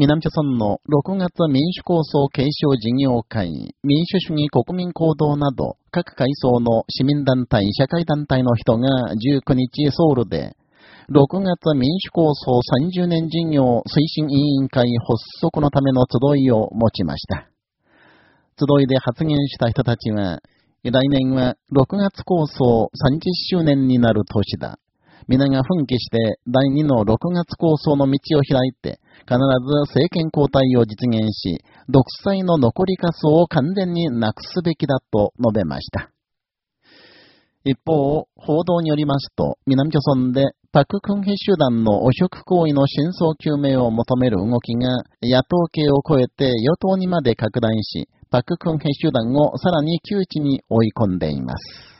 南朝村の6月民主構想継承事業会、民主主義国民行動など、各階層の市民団体、社会団体の人が19日ソウルで、6月民主構想30年事業推進委員会発足のための集いを持ちました。集いで発言した人たちは、来年は6月構想30周年になる年だ。皆が奮起して第2の6月構想の道を開いて、必ず政権交代を実現し、独裁の残りかすを完全になくすべきだと述べました。一方、報道によりますと、南朝村でパククンヘ集団の汚職行為の真相究明を求める動きが野党系を超えて与党にまで拡大し、パククンヘ集団をさらに窮地に追い込んでいます。